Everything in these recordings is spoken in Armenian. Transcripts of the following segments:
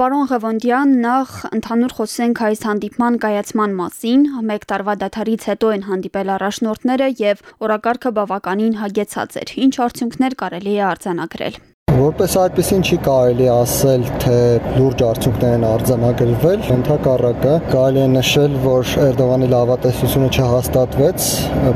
Պարոն Ղևոնդյան, նախ ընդհանուր խոսենք այս հանդիպման կայացման մասին։ 1 տարվա դադարից հետո են հանդիպել առաջնորդները եւ օրակարգը բավականին հագեցած էր։ Ինչ արդյունքներ կարելի է արձանագրել։ Որպես այդպեսին չի կարելի ասել, թե լուրջ արդյունքներ են արձանագրվել, ընդհակառակը կարելի է նշել, որ Էրդողանի լավատեսությունը չհաստատվեց,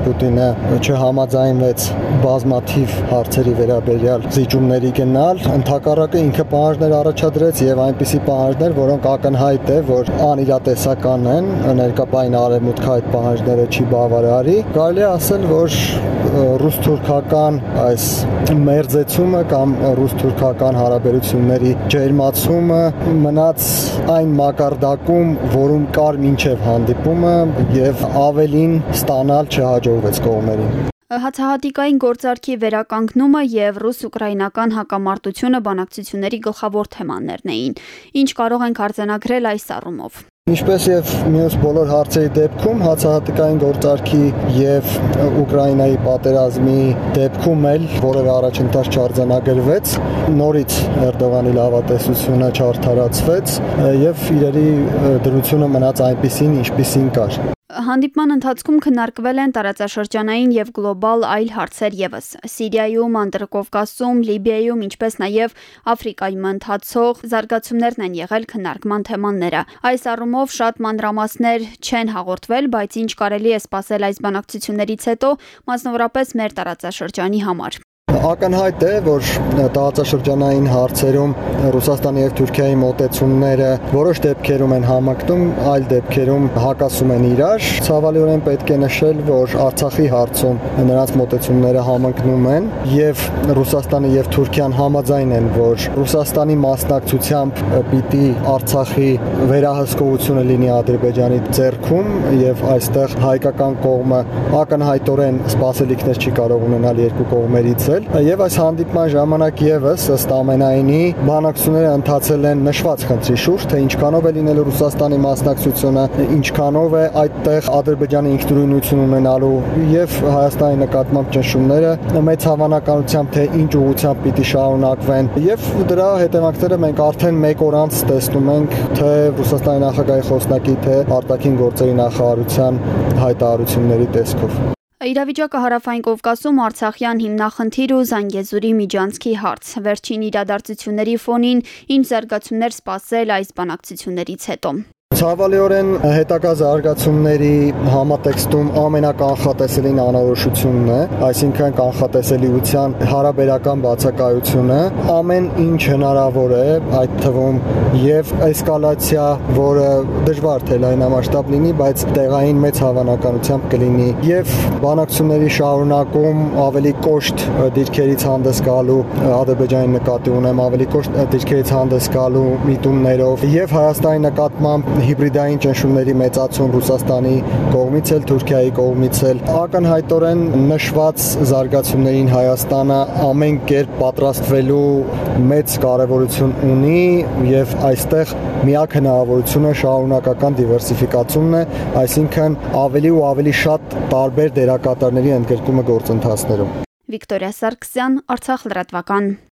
Պուտինը չհամաձայնվեց բազմաթիվ հարցերի վերաբերյալ զիջումների գնալ, ընդհակառակը ինքը պահանջներ առաջադրեց եւ այնպիսի պահանջներ, որոնք ակնհայտ է, որ անիրատեսական են, ներկապային արևմուտքը այդ պահանջները չի բավարարի։ Կարելի է ասել, որ ռուս-թուրքական այս մերձեցումը կամ ռուս-թուրքական հարաբերությունների ջերմացումը մնաց այն մակարդակում, որում կար մինչև հանդիպումը եւ ավելին ստանալ չհաջողվեց կողմերին։ Հացահատիկային գործարքի վերականգնումը եւ ռուս-ուկրաինական հակամարտությունը բանակցությունների գլխավոր թեմաներն էին։ Ինչ կարող ենք արձանագրել այս առումով։ Ինչպես եւ մյուս բոլոր հարցերի դեպքում հացահատիկային գործարքի եւ Ուկրաինայի պատերազմի դեպքում էլ որևէ առաջընթաց չարձանագրվեց, նորից Էրդողանի լավատեսությունը չարթարացվեց եւ իրերի դրությունը մնաց այնպիսին, ինչպիսին կար։ Հանդիպման ընթացքում քննարկվել են տարածաշրջանային եւ գլոբալ այլ հարցեր եւս։ Սիրիայում, Անդրկովկասում, Լիբիայում, ինչպես նաեւ Աֆրիկայում ընթացող զարգացումներն են եղել քննարկման թեմաները։ Այս առումով շատ մանրամասներ չեն հաղորդվել, բայց ինչ կարելի է սպասել այս բանակցություններից հետո, մասնավորապես մեր տարածաշրջանի համար։ Ակնհայտ է, որ տարածաշրջանային հարցերում Ռուսաստանի եւ Թուրքիայի մոտեցումները որոշ դեպքերում են համակնում, այլ դեպքերում հակասում են իրար։ Ցավալիորեն պետք է նշել, որ Արցախի հարցում նրանց մոտեցումները համընկնում են եւ Ռուսաստանը եւ Թուրքիան համաձայն են, որ Ռուսաստանի մասնակցությամբ պիտի Արցախի վերահսկողությունը լինի Ադրբեջանի ձեռքում եւ այստեղ հայկական կողմը ակնհայտորեն սպասելիքներ չի կարող ունենալ երկու կողմերից էլ եւ այս հանդիպման ժամանակ եւս ըստ ամենայնի բանակցությունները ընթացել են նշված խնդրի շուրջ, թե ինչքանով է լինել Ռուսաստանի մասնակցությունը, ինչքանով է այդտեղ Ադրբեջանի ինքնուրույնություն ունենալու եւ Հայաստանի նկատմամբ ճնշումները մեծ հավանականությամբ թե ինչ ուղղությամբ պիտի շարունակվեն եւ դրա հետևանքները մենք արդեն 1 օր անց տեսնում ենք թե Ռուսաստանի նախագահի խոսնակի թե արտաքին գործերի նախարարության հայտարարությունների տեսքով Իրավիճակը հարավային Կովկասում Արցախյան հիմնախնդիր ու Զանգեզուրի միջանցքի հարց։ Վերջին իրադարձությունների ֆոնին ինչ զարգացումներ սպասել այս բանակցություններից հետո։ Ցավալիորեն հետագա զարգացումների համատեքստում ամենականխատեսելին անորոշությունն է, այսինքն կանխատեսելիության հարաբերական բացակայությունը, ամեն ինչ հնարավոր է, այդ թվում եւ էսկալացիա, որը դժվար թե լայնամասշտաբ լինի, բայց տեղային մեծ հավանականությամբ կլինի եւ բանակցությունների շարունակում ավելի կոշտ դիրքերից հանդես գալու Ադրբեջանի նկատի ունեմ ավելի կոշտ դիրքերից հանդես գալու միտումներով եւ Հայաստանի նկատմամբ հիբրիդային ճնշումների մեծացում Ռուսաստանի կողմից էլ Թուրքիայի կողմից էլ ակնհայտորեն նշված զարգացումներին Հայաստանը ամեն կերպ պատրաստվելու մեծ կարևորություն ունի եւ այստեղ միակ հնարավորությունը շարունակական դիվերսիֆիկացումն է, այսինքն ավելի ու ավելի շատ տարբեր դերակատարների ընդգրկումը գործընթացներում։ Վիկտորիա Սարգսյան, Արցախ լրատվական։